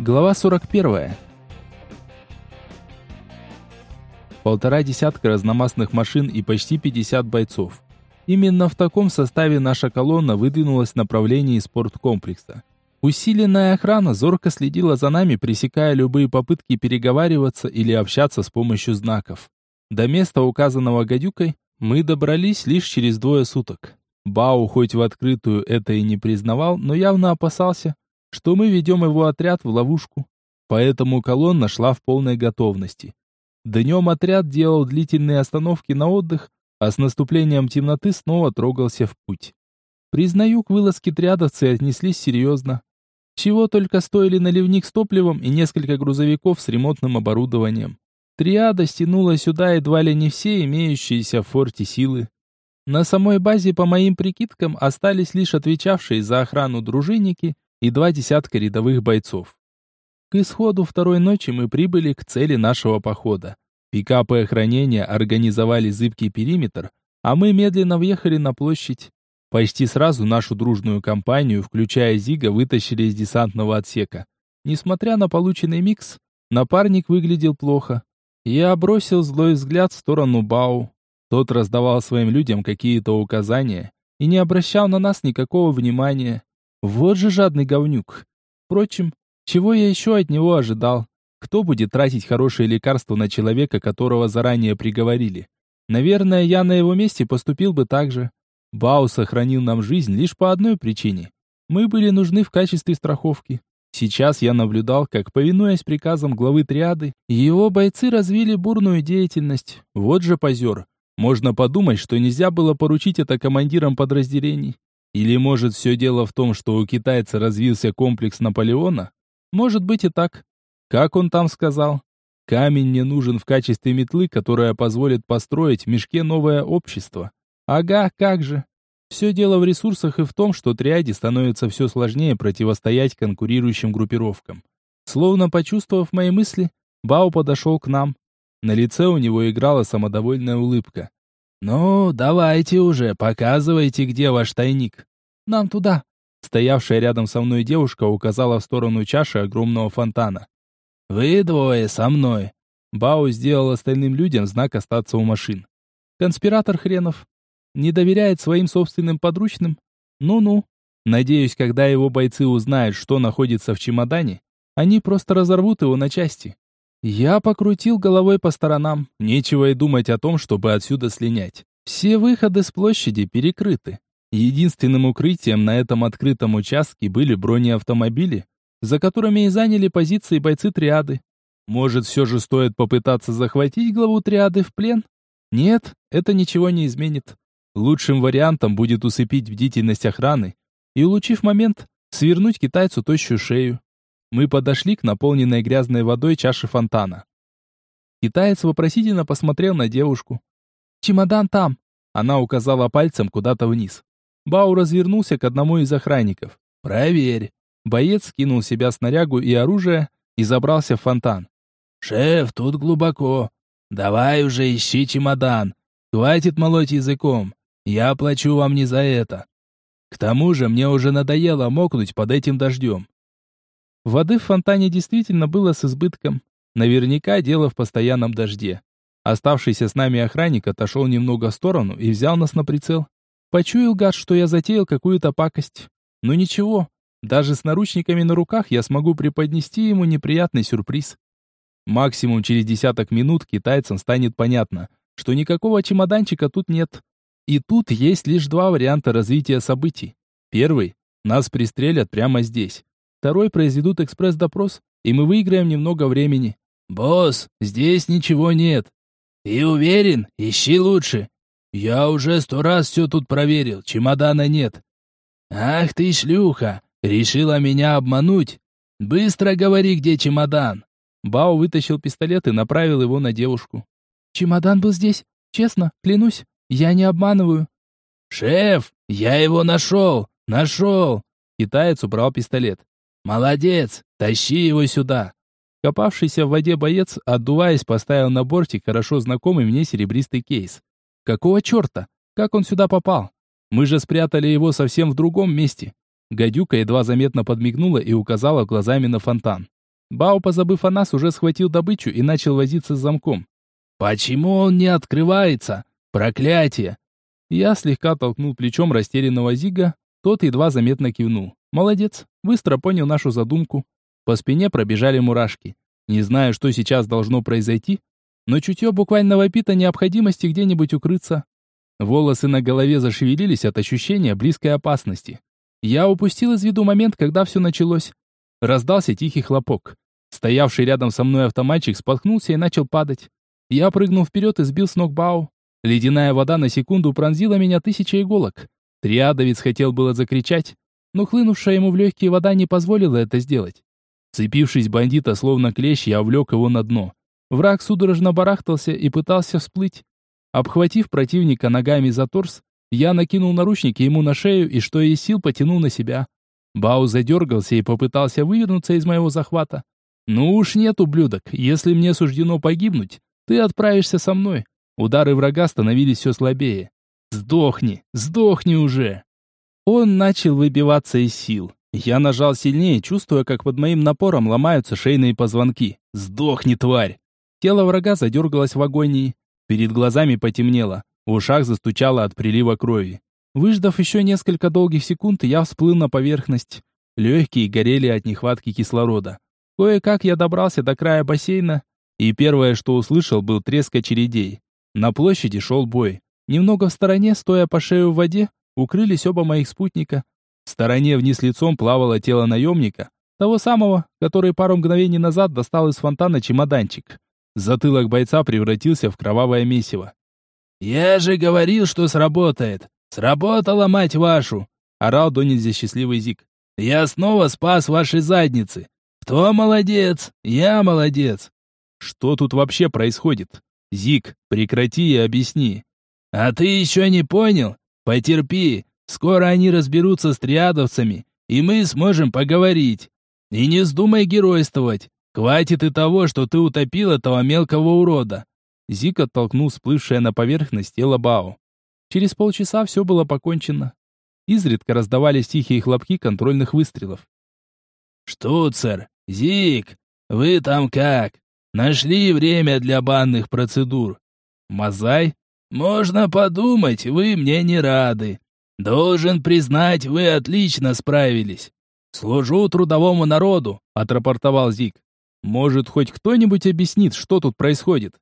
Глава 41. Полтора десятка разномастных машин и почти 50 бойцов. Именно в таком составе наша колонна выдвинулась в направлении спорткомплекса. Усиленная охрана зорко следила за нами, пресекая любые попытки переговариваться или общаться с помощью знаков. До места, указанного гадюкой, мы добрались лишь через двое суток. Бау хоть в открытую это и не признавал, но явно опасался, что мы ведем его отряд в ловушку. Поэтому колонна шла в полной готовности. Днем отряд делал длительные остановки на отдых, а с наступлением темноты снова трогался в путь. Признаю, к вылазке триадовцы отнеслись серьезно. Чего только стоили наливник с топливом и несколько грузовиков с ремонтным оборудованием. Триада стянула сюда едва ли не все имеющиеся в форте силы. На самой базе, по моим прикидкам, остались лишь отвечавшие за охрану дружинники и два десятка рядовых бойцов. К исходу второй ночи мы прибыли к цели нашего похода. Пикапы охранения организовали зыбкий периметр, а мы медленно въехали на площадь. Почти сразу нашу дружную компанию, включая Зига, вытащили из десантного отсека. Несмотря на полученный микс, напарник выглядел плохо. Я бросил злой взгляд в сторону Бау. Тот раздавал своим людям какие-то указания и не обращал на нас никакого внимания. Вот же жадный говнюк. Впрочем, чего я еще от него ожидал? Кто будет тратить хорошие лекарства на человека, которого заранее приговорили? Наверное, я на его месте поступил бы так же. Бау сохранил нам жизнь лишь по одной причине. Мы были нужны в качестве страховки. Сейчас я наблюдал, как, повинуясь приказам главы триады, его бойцы развили бурную деятельность. Вот же позер. Можно подумать, что нельзя было поручить это командирам подразделений. Или может все дело в том, что у китайца развился комплекс Наполеона? Может быть и так. Как он там сказал? Камень не нужен в качестве метлы, которая позволит построить в мешке новое общество. Ага, как же. Все дело в ресурсах и в том, что триаде становится все сложнее противостоять конкурирующим группировкам. Словно почувствовав мои мысли, Бао подошел к нам. На лице у него играла самодовольная улыбка. «Ну, давайте уже, показывайте, где ваш тайник». «Нам туда». Стоявшая рядом со мной девушка указала в сторону чаши огромного фонтана. «Вы двое со мной». Бао сделал остальным людям знак остаться у машин. «Конспиратор хренов. Не доверяет своим собственным подручным? Ну-ну. Надеюсь, когда его бойцы узнают, что находится в чемодане, они просто разорвут его на части. Я покрутил головой по сторонам. Нечего и думать о том, чтобы отсюда слинять. Все выходы с площади перекрыты. Единственным укрытием на этом открытом участке были бронеавтомобили, за которыми и заняли позиции бойцы триады. Может, все же стоит попытаться захватить главу триады в плен? Нет, это ничего не изменит. Лучшим вариантом будет усыпить бдительность охраны и, улучив момент, свернуть китайцу тощую шею. Мы подошли к наполненной грязной водой чаше фонтана. Китаец вопросительно посмотрел на девушку. «Чемодан там!» Она указала пальцем куда-то вниз. Бау развернулся к одному из охранников. «Проверь!» Боец скинул себя снарягу и оружие и забрался в фонтан. «Шеф, тут глубоко. Давай уже ищи чемодан. Хватит молоть языком. Я плачу вам не за это. К тому же мне уже надоело мокнуть под этим дождем. Воды в фонтане действительно было с избытком. Наверняка дело в постоянном дожде. Оставшийся с нами охранник отошел немного в сторону и взял нас на прицел. Почуял гад, что я затеял какую-то пакость. Но ничего, даже с наручниками на руках я смогу преподнести ему неприятный сюрприз. Максимум через десяток минут китайцам станет понятно, что никакого чемоданчика тут нет. И тут есть лишь два варианта развития событий. Первый – нас пристрелят прямо здесь. Второй произведут экспресс-допрос, и мы выиграем немного времени. «Босс, здесь ничего нет». «Ты уверен? Ищи лучше». «Я уже сто раз все тут проверил, чемодана нет». «Ах ты шлюха! Решила меня обмануть? Быстро говори, где чемодан!» Бао вытащил пистолет и направил его на девушку. «Чемодан был здесь, честно, клянусь, я не обманываю». «Шеф, я его нашел! Нашел!» Китаец убрал пистолет. «Молодец! Тащи его сюда!» Копавшийся в воде боец, отдуваясь, поставил на бортик хорошо знакомый мне серебристый кейс. «Какого черта? Как он сюда попал? Мы же спрятали его совсем в другом месте». Гадюка едва заметно подмигнула и указала глазами на фонтан. Бао, позабыв о нас, уже схватил добычу и начал возиться с замком. «Почему он не открывается? Проклятие!» Я слегка толкнул плечом растерянного Зига, тот едва заметно кивнул. «Молодец, быстро понял нашу задумку». По спине пробежали мурашки. Не знаю, что сейчас должно произойти, но чутье буквально вопит о необходимости где-нибудь укрыться. Волосы на голове зашевелились от ощущения близкой опасности. Я упустил из виду момент, когда все началось. Раздался тихий хлопок. Стоявший рядом со мной автоматчик споткнулся и начал падать. Я прыгнул вперед и сбил с ног Бау. Ледяная вода на секунду пронзила меня тысяча иголок. Триадовец хотел было закричать, но хлынувшая ему в легкие вода не позволила это сделать. Цепившись бандита, словно клещ, я увлек его на дно. Враг судорожно барахтался и пытался всплыть. Обхватив противника ногами за торс, я накинул наручники ему на шею и что из сил потянул на себя. Бау задергался и попытался вывернуться из моего захвата. «Ну уж нет, ублюдок, если мне суждено погибнуть, ты отправишься со мной». Удары врага становились все слабее. «Сдохни, сдохни уже!» Он начал выбиваться из сил. Я нажал сильнее, чувствуя, как под моим напором ломаются шейные позвонки. «Сдохни, тварь!» Тело врага задергалось в агонии. Перед глазами потемнело. В ушах застучало от прилива крови. Выждав еще несколько долгих секунд, я всплыл на поверхность. Легкие горели от нехватки кислорода. Кое-как я добрался до края бассейна, и первое, что услышал, был треск очередей. На площади шел бой. Немного в стороне, стоя по шею в воде, укрылись оба моих спутника. В стороне вниз лицом плавало тело наемника, того самого, который пару мгновений назад достал из фонтана чемоданчик. Затылок бойца превратился в кровавое месиво. «Я же говорил, что сработает! Сработало, мать вашу!» орал до нельзя счастливый Зик. «Я снова спас ваши задницы! Кто молодец? Я молодец!» «Что тут вообще происходит? Зик, прекрати и объясни!» «А ты еще не понял? Потерпи, Скоро они разберутся с триадовцами, и мы сможем поговорить. И не вздумай геройствовать. Хватит и того, что ты утопил этого мелкого урода. Зик оттолкнул всплывшее на поверхность тело Бао. Через полчаса все было покончено. Изредка раздавались тихие хлопки контрольных выстрелов. «Штуцер! Зик! Вы там как? Нашли время для банных процедур?» «Мазай?» «Можно подумать, вы мне не рады. «Должен признать, вы отлично справились. Служу трудовому народу», — отрапортовал Зик. «Может, хоть кто-нибудь объяснит, что тут происходит?»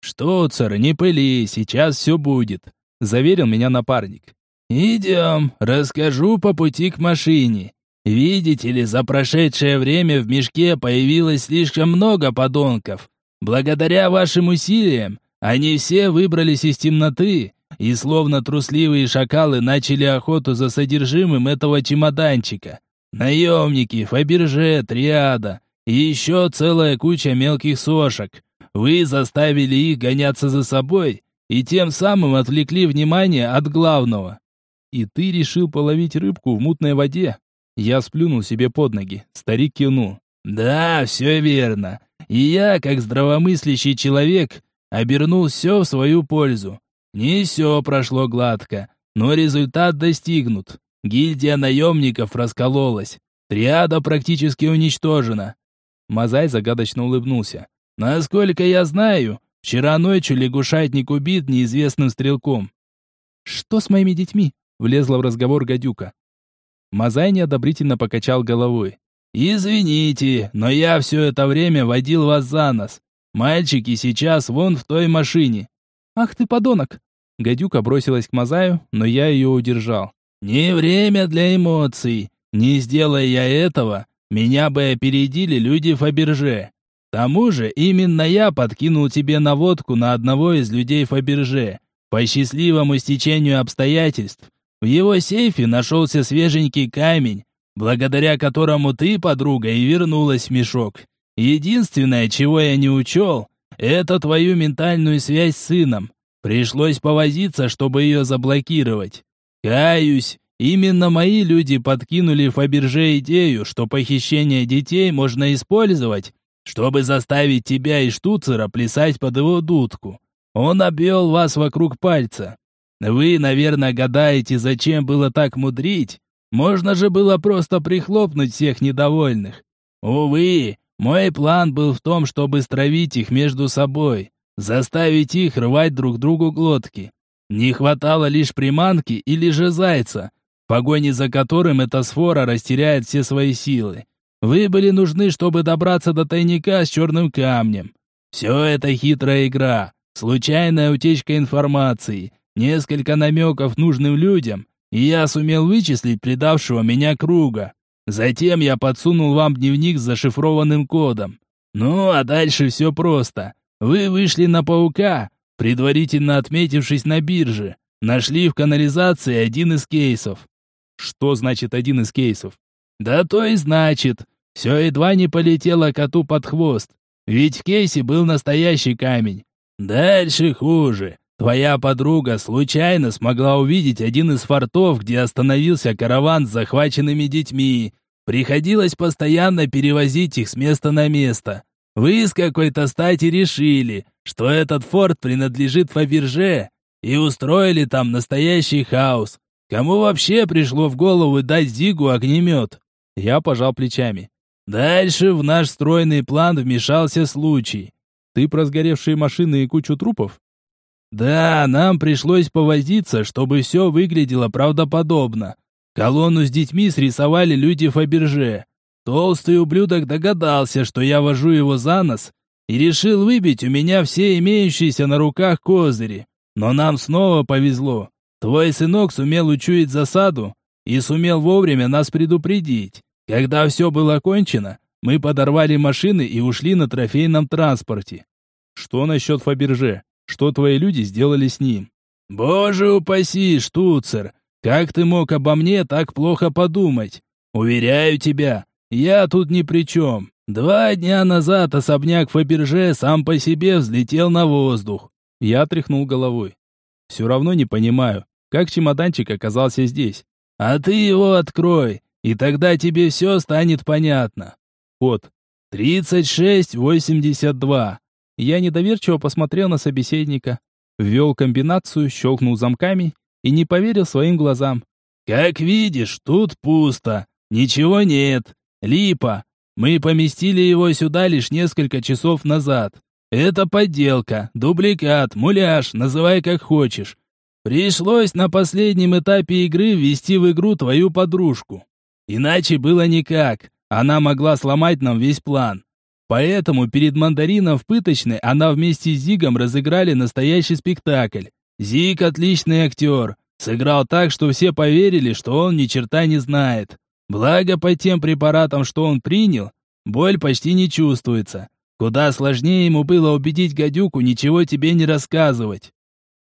«Что, царь, не пыли, сейчас все будет», — заверил меня напарник. «Идем, расскажу по пути к машине. Видите ли, за прошедшее время в мешке появилось слишком много подонков. Благодаря вашим усилиям они все выбрались из темноты и словно трусливые шакалы начали охоту за содержимым этого чемоданчика. Наемники, Фаберже, Триада и еще целая куча мелких сошек. Вы заставили их гоняться за собой и тем самым отвлекли внимание от главного. И ты решил половить рыбку в мутной воде? Я сплюнул себе под ноги. Старик кивнул. Да, все верно. И я, как здравомыслящий человек, обернул все в свою пользу. Не все прошло гладко, но результат достигнут. Гильдия наемников раскололась. Триада практически уничтожена. Мазай загадочно улыбнулся. Насколько я знаю, вчера ночью лягушатник убит неизвестным стрелком. Что с моими детьми? Влезла в разговор гадюка. Мазай неодобрительно покачал головой. «Извините, но я все это время водил вас за нос. Мальчики сейчас вон в той машине». «Ах ты подонок!» Гадюка бросилась к Мазаю, но я ее удержал. «Не время для эмоций. Не сделая я этого, меня бы опередили люди Фаберже. К тому же именно я подкинул тебе наводку на одного из людей Фаберже. По счастливому стечению обстоятельств в его сейфе нашелся свеженький камень, благодаря которому ты, подруга, и вернулась в мешок. Единственное, чего я не учел, это твою ментальную связь с сыном. Пришлось повозиться, чтобы ее заблокировать. Каюсь, именно мои люди подкинули Фаберже идею, что похищение детей можно использовать, чтобы заставить тебя и Штуцера плясать под его дудку. Он обвел вас вокруг пальца. Вы, наверное, гадаете, зачем было так мудрить? Можно же было просто прихлопнуть всех недовольных. Увы, Мой план был в том, чтобы стравить их между собой, заставить их рвать друг другу глотки. Не хватало лишь приманки или же зайца, в погоне за которым эта сфора растеряет все свои силы. Вы были нужны, чтобы добраться до тайника с черным камнем. Все это хитрая игра, случайная утечка информации, несколько намеков нужным людям, и я сумел вычислить предавшего меня круга. Затем я подсунул вам дневник с зашифрованным кодом. Ну, а дальше все просто. Вы вышли на паука, предварительно отметившись на бирже. Нашли в канализации один из кейсов. Что значит один из кейсов? Да то и значит. Все едва не полетело коту под хвост. Ведь в кейсе был настоящий камень. Дальше хуже. Твоя подруга случайно смогла увидеть один из фортов, где остановился караван с захваченными детьми. Приходилось постоянно перевозить их с места на место. Вы с какой-то стати решили, что этот форт принадлежит Фаберже, и устроили там настоящий хаос. Кому вообще пришло в голову дать Зигу огнемет? Я пожал плечами. Дальше в наш стройный план вмешался случай. Ты про сгоревшие машины и кучу трупов? Да, нам пришлось повозиться, чтобы все выглядело правдоподобно. Колонну с детьми срисовали люди Фаберже. Толстый ублюдок догадался, что я вожу его за нос, и решил выбить у меня все имеющиеся на руках козыри. Но нам снова повезло. Твой сынок сумел учуять засаду и сумел вовремя нас предупредить. Когда все было кончено, мы подорвали машины и ушли на трофейном транспорте. Что насчет Фаберже? Что твои люди сделали с ним? Боже упаси, штуцер! Как ты мог обо мне так плохо подумать? Уверяю тебя, я тут ни при чем. Два дня назад особняк Фаберже сам по себе взлетел на воздух. Я тряхнул головой. Все равно не понимаю, как чемоданчик оказался здесь. А ты его открой, и тогда тебе все станет понятно. Код. 3682. Я недоверчиво посмотрел на собеседника, ввел комбинацию, щелкнул замками и не поверил своим глазам. «Как видишь, тут пусто. Ничего нет. Липа. Мы поместили его сюда лишь несколько часов назад. Это подделка, дубликат, муляж, называй как хочешь. Пришлось на последнем этапе игры ввести в игру твою подружку. Иначе было никак. Она могла сломать нам весь план. Поэтому перед мандарином в пыточной она вместе с Зигом разыграли настоящий спектакль. Зиг отличный актер. Сыграл так, что все поверили, что он ни черта не знает. Благо по тем препаратам, что он принял, боль почти не чувствуется. Куда сложнее ему было убедить гадюку ничего тебе не рассказывать.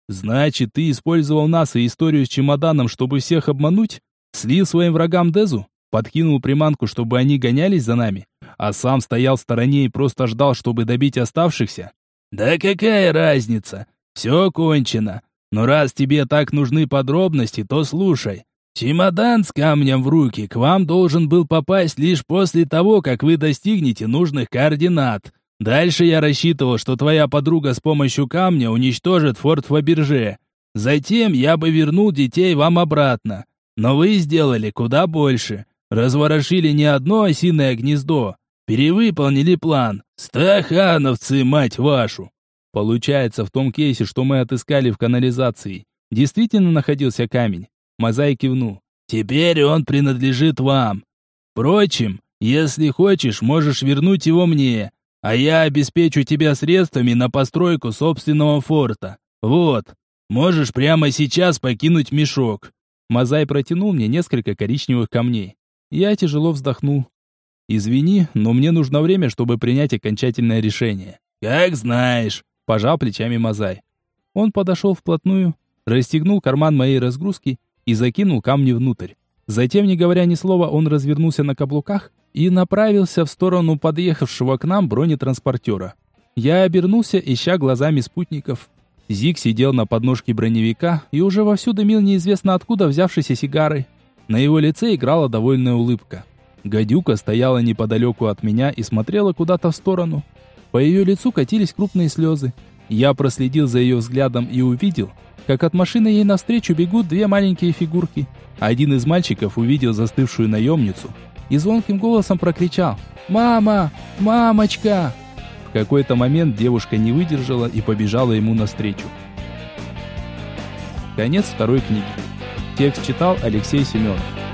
Значит, ты использовал нас и историю с чемоданом, чтобы всех обмануть? Слил своим врагам Дезу? Подкинул приманку, чтобы они гонялись за нами? а сам стоял в стороне и просто ждал, чтобы добить оставшихся? Да какая разница? Все кончено. Но раз тебе так нужны подробности, то слушай. Чемодан с камнем в руки к вам должен был попасть лишь после того, как вы достигнете нужных координат. Дальше я рассчитывал, что твоя подруга с помощью камня уничтожит форт Фаберже. Затем я бы вернул детей вам обратно. Но вы сделали куда больше. Разворошили не одно осиное гнездо, Перевыполнили план. Стахановцы, мать вашу. Получается, в том кейсе, что мы отыскали в канализации, действительно находился камень. Мозаик кивнул. Теперь он принадлежит вам. Впрочем, если хочешь, можешь вернуть его мне, а я обеспечу тебя средствами на постройку собственного форта. Вот, можешь прямо сейчас покинуть мешок. Мозай протянул мне несколько коричневых камней. Я тяжело вздохнул. Извини, но мне нужно время, чтобы принять окончательное решение. Как знаешь, пожал плечами Мазай. Он подошел вплотную, расстегнул карман моей разгрузки и закинул камни внутрь. Затем, не говоря ни слова, он развернулся на каблуках и направился в сторону подъехавшего к нам бронетранспортера. Я обернулся, ища глазами спутников. Зиг сидел на подножке броневика и уже вовсю дымил неизвестно откуда взявшейся сигарой. На его лице играла довольная улыбка. Гадюка стояла неподалеку от меня и смотрела куда-то в сторону. По ее лицу катились крупные слезы. Я проследил за ее взглядом и увидел, как от машины ей навстречу бегут две маленькие фигурки. Один из мальчиков увидел застывшую наемницу, и звонким голосом прокричал «Мама! Мамочка!». В какой-то момент девушка не выдержала и побежала ему навстречу. Конец второй книги. Текст читал Алексей Семенов.